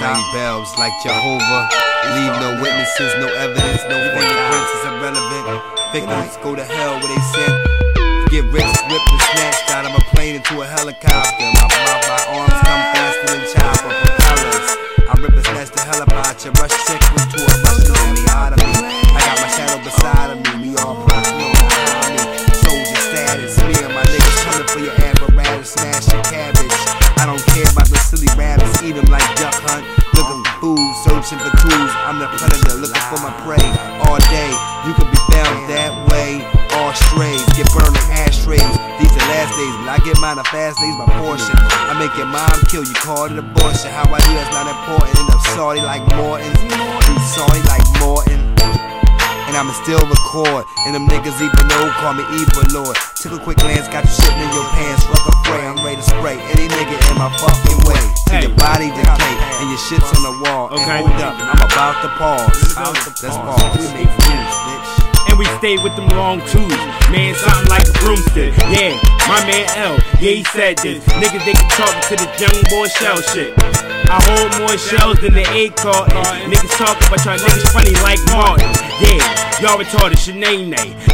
ring bells like Jehovah. Leave no witnesses, no evidence, no fingerprints is irrelevant. Victims go to hell where they sent. Get rich, ripped and snatched out of a plane into a helicopter. My, my, my arms come faster than chopper propellers. I rip and snatch the hell about you. Rush check to a Russian economy. I got my shadow beside of me. We all on behind me. Soldier status. Me and my niggas coming for your apparatus. Smash your cabbage. I don't care about the silly rabbits. Eat them like for my prey. All day, you could be found that way. All strays, get burned in ashtrays. These are last days, but I get mine a fast days by portion. I make your mom kill you, call it abortion. How I do that's not important. End up salty like Morton. You salty like Morton. And I'ma still record. And them niggas even know, call me evil lord. Took a quick glance, got you shitting in your pants. Fuck a fray, I'm ready to spray any nigga in my fucking way. See your body decay and your shit's on the wall. Okay. And hold up, I'm about to pause. Let's pause. We make moves, bitch. And we stayed with them long twos. Man, something like a broomstick. Yeah, my man L, yeah, he said this. Niggas, they can talk to the young boy shell shit. I hold more shells than the A carton. Niggas talking, but y'all niggas funny like Martin. Yeah, y'all retarded, Shanae.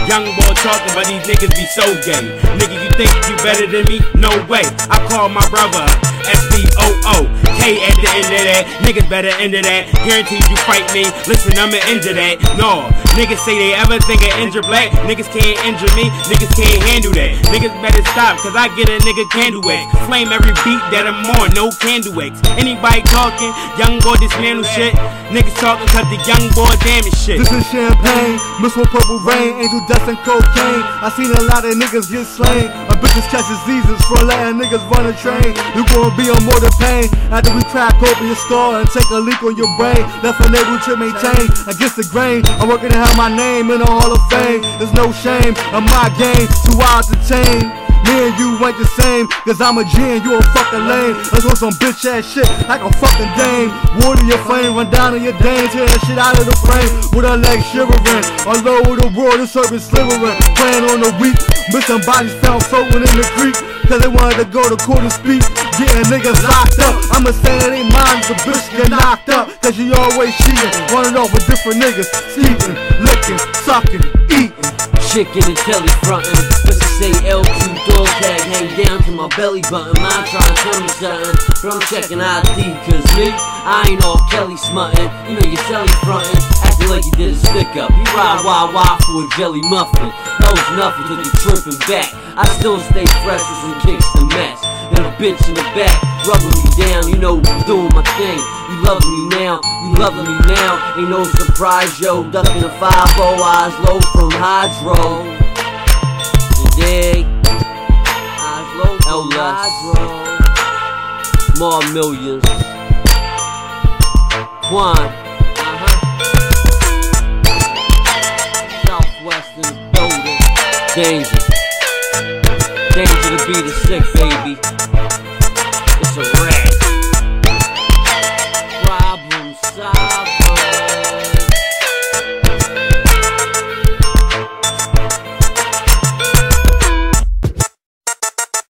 Young boy talking, but these niggas be so gay. Nigga, you think you better than me? No way. I call my brother S-B-O-O. K at the end of that. Niggas better end of that. Guaranteed you fight me. Listen, I'ma injure that. No, niggas say they ever think of injure black. Niggas can't injure me. Niggas can't handle that. Niggas better stop, cause I get a nigga candle wax. Flame every beat that I'm on, no candle wax. Anybody talking, young boy dismantle shit. Niggas talking cause the young boy damage shit. This is champagne, mixed with purple rain, angel dust and cocaine. I seen a lot of niggas get slain. A bitches catch diseases for letting niggas run a train. You gon' be on more than pain after we crack open your skull and take a leak on your brain. That's unable to maintain against the grain. I'm working to have my name in the Hall of Fame. There's no shame in my game, too wild to tame. Me and you ain't the same, cause I'm a G and you a fucking lame. Let's on some bitch ass shit like a fucking dame. Water your flame, run down on your dame, tear that shit out of the frame with her legs shivering. All over the world, the service slivering. Playing on the weak, missing bodies found floating in the creek. Cause they wanted to go to and speak, getting niggas locked up. I'ma say it ain't mine, the bitch get knocked up. Cause she always cheating, running off with different niggas, sleeping, licking, sucking, eating. Chick in the telly frontin'. Pussy say L2 dog tag hang down to my belly button. Mine trying to tell me something, but I'm checking ID. Cause me, I ain't R. Kelly smuttin'. You know your celly frontin', acting like you did a stick up. You ride wah wah for a jelly muffin. Was nothing till you tripping back. I still stay fresh with some kicks to mess. And a bitch in the back, rubbing me down. You know I'm doing my thing. You loving me now, you loving me now. Ain't no surprise, yo. Ducking a 5 eyes low from Hydro. You dig? Eyes low from Hydro. More millions. Quan. Danger. Danger to be the sick, baby.